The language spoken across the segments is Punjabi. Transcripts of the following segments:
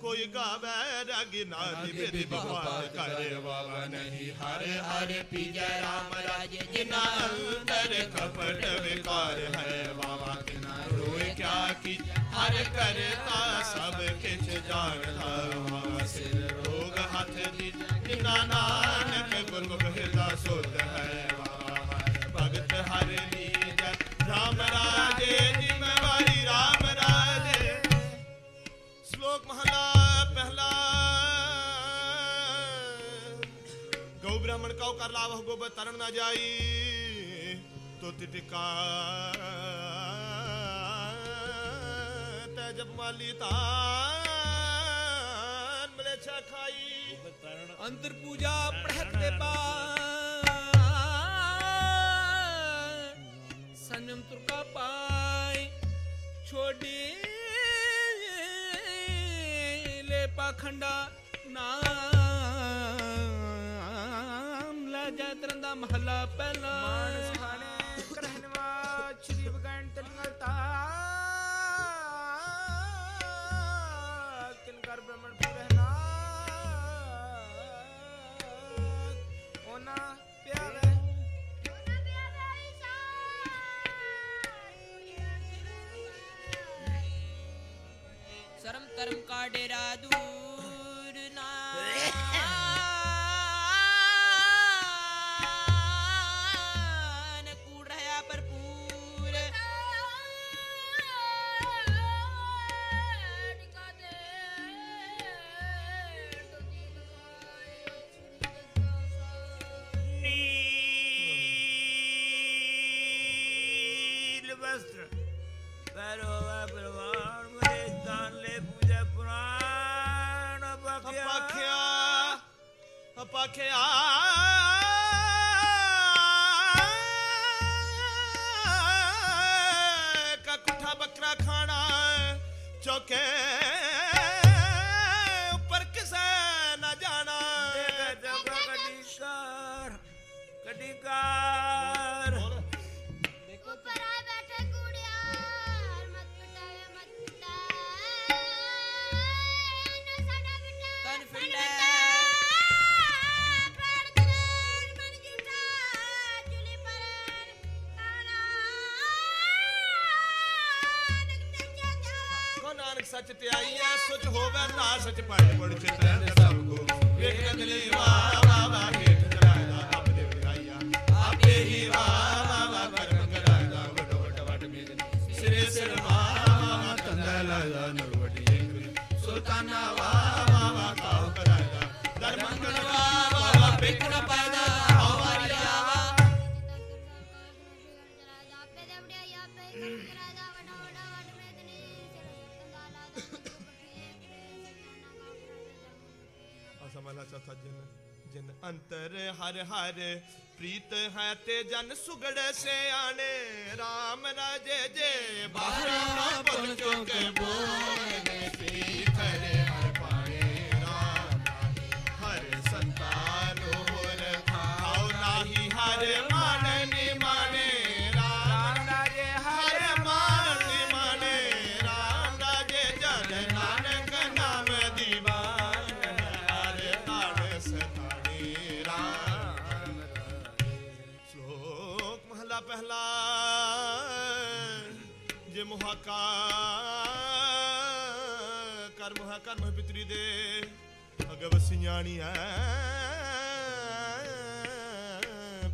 ਕੋਈ ਗਾਵੇ ਰਗੀ ਨਾਦੀ ਬੇਦੀ ਬਵਾਲ ਕਰੇ ਵਾਵਾ ਨਹੀਂ। ਹਰ ਹਰ ਪੀਜੈ ਰਾਮ ਰਾਜ ਜਿਨਾ ਅੰਦਰ ਕਪਟ ਵਿਕਾਰ ਹੈ ਵਾਵਾ ਕਿਨਾ ਰੋਏ ਕਿਆ ਕੀ? ਹਰ ਕਰਤਾ ਸਭ ਕਿਛ ਜਾਣਦਾ ਵਾਵਾ ਸਿਰ ਰੋਗ ਹੱਥ ਦੀ ਜਿਨਾ ਮਹਲਾ ਪਹਿਲਾ। ਗਉ ਬ੍ਰਾਹਮਣ ਕਉ ਕਰ ਲਾਵਹ ਗੋਬਰ ਤਰਨ ਨਾ ਜਾਈ, ਤੁਤ ਟਿਕਾ। ਤੈ ਜਪ ਮਾਲੀ ਤਾਨ ਮਲੇਛਾ ਖਾਈ। ਅੰਤਰ ਪੂਜਾ ਪ੍ਰਹਤ ਦੇ ਪਾ ਲੈ ਪਾਖੰਡਾ ਨਾਮ ਲੈ ਜੈ ਤਰੰਦਾ ਮਹਲਾ ਪਹਿਲਾ। ਮਾਨਸ ਖਾਣੇ ਕਰਹਨਵਾ ਸ਼੍ਰੀ ਬਗਨ ਤਲੰਗਲਤਾ ਕਿਨਕਰ ਬ੍ਰਹਮਣ ਪੁਰਹਨਾ ਉਹਨਾਂ ਪਿਆਵੇ ਸ਼ਰਮ ਧਰਮ ਕਾ ਡੇਰਾ ਬਖਿਆ ਅਪਾਖਿਆ ਅਪਾਖਿਆ ਕਕੁਠਾ ਬੱਕਰਾ ਖਾਣਾ ਚੌਕੇ ਕੋ ਨਾਨਕ ਐ ਸੁਚ ਹੋਵੇ ਨਾ ਸੱਚ ਪੜ ਪੜ ਚਿਤ ਸਭ ਕੋ ਵੇਖ ਰੰਗਲੀ ਵਾਹ ਵਾਹ ਵਾਹ ਹੇਠ ਚੜਾਇਦਾ ਆਪ ਦੇ ਵਿਗਾਈਆ ਆਪੇ ਹੀ ਵਾਹ ਵਾਹ ਵਾਹ ਕਰਮ ਕਰਾਇਦਾ ਵਡ ਵਡ ਵਡ ਮੇਦਨੀ ਸਿਰੇ ਸਿਰ ਵਾਹ ਵਾਹ ਤੰਦਾ ਲਾਇਦਾ ਨਰ ਵਡੀ ਸੁਲਤਾਨਾ ਵਾ ਵਾਹ ਵਾਹ ਕਾਉ ਕਰਾਇਦਾ ਦਰ ਮੰਗਲ ਵਾਹ ਵਾਹ ਵਾਹ ਪਾਇਦਾ ਸਮਾਲਾ ਚੌਥਾ ਜਨ ਜਨ ਅੰਤਰ ਹਰ ਹਰ ਪ੍ਰੀਤ ਹੈ ਤੇ ਜਨ ਸੁਗੜ ਸਿਆਣੇ RAM ਰਾਜੇ ਜੇ ਬਾਹਰ ਨਾ ਪਹੁੰਚੋ ਕੇ ਬੋਲੇ ਪੀ ਕਰੇ ਜੇ ਮੁਹਾਕਾ ਕਰ ਮੁਹਾ ਕਰ ਮਹ ਪਿਤਰੀ ਦੇ ਅਗਵ ਸਿਆਣੀ ਐ।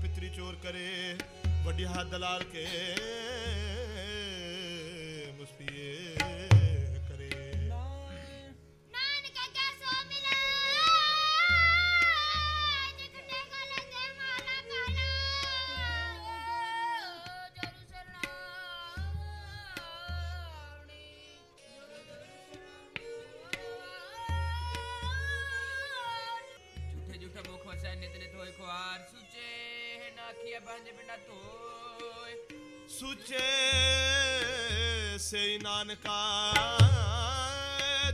ਪਿਤਰੀ ਚੋਰ ਕਰੇ, ਵੱਡੀ ਹੱਦ ਦਲਾਲ ਕੇ ਨਿਤਨਿਤ ਹੋਏ ਖੁਆਰ ਸੁਚੇ ਨਾਖੀਆ ਪੰਜ ਬਿਨਾ ਧੋਏ। ਸੁਚੇ ਸੇ ਨਾਨਕਾ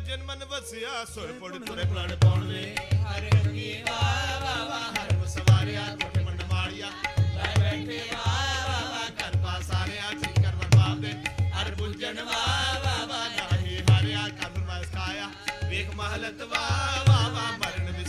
ਜਨ ਮਨ ਵਸਿਆ ਸੁਰ ਪੁੜ ਤੁਰੇ ਪ੍ਰਣ ਪਾਉਣ ਵੇ ਹਰ ਰੰਗੀ ਵਾ ਵਾ ਵਾ ਹਰ ਵਸਵਾਰਿਆ ਕੋਠੇ ਮੰਡ ਮਾਰਿਆ ਲੈ ਬੈਠੇ ਵਾ ਵਾ ਵਾ ਕਰ ਪਾ ਸਾਰਿਆ ਜੀ ਕਰ ਬਾਪ ਦੇ। ਹਰ ਬੁੱਝਣ ਵਾ ਵਾ ਵਾ ਨਾਹੀ ਹਾਰਿਆ ਕਰ ਮਸਕਾਇਆ ਵੇਖ ਮਹਲਤ ਵਾ ਵਾ ਵਾ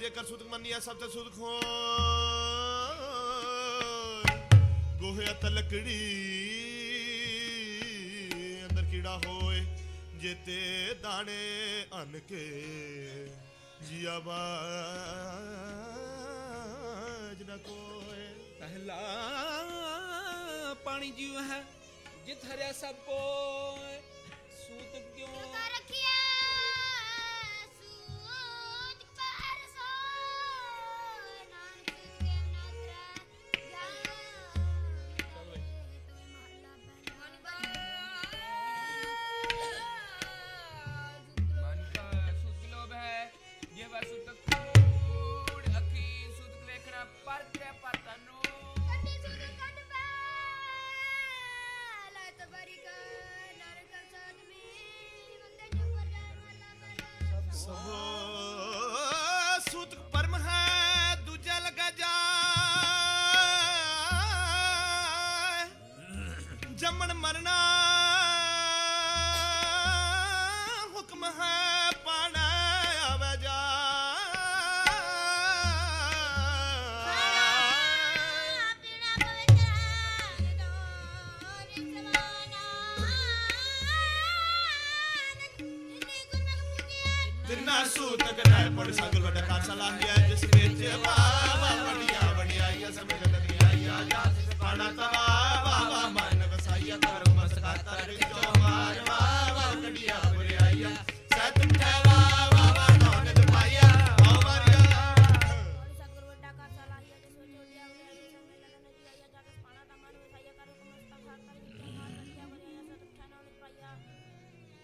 ਜੇਕਰ ਸੁਦਕ ਮੰਨਿਆ ਸਭ ਤੇ ਸੁਦਕ ਹੋ ਗੋਹਿਆ ਤਲਕੜੀ, ਅੰਦਰ ਕੀੜਾ ਹੋਏ, ਜੇਤੇ ਦਾਣੇ ਅਨਕੇ ਜੀਆ ਬਾਜ ਨਾ ਕੋਏ। ਪਹਿਲਾ ਪਾਣੀ ਜਿਉ ਹੈ, ਜਿਤ ਸਭ ਕੋਏ। summer. ਤਿੰਨਾ ਸੂਤ ਕਟਾਇ ਪੜ ਸਗਲ ਵੱਡਾ ਖਾਲਸਾ ਲਾਗਿਆ ਜਿਸ ਵਿੱਚ ਬਾਵਾ ਬੜੀਆਂ ਵਡਿਆਈਆ ਸਮਝ ਤਨੀ ਆਈਆ ਜਾ। ਪਾਣਾ ਤਵਾ ਬਾਵਾ ਮਨ ਵਸਾਈਆ, ਕਰਮ ਮਸਕਾ ਤਰ ਚੋ ਮਾਰ ਬਾਵਾ ਕਟਿਆ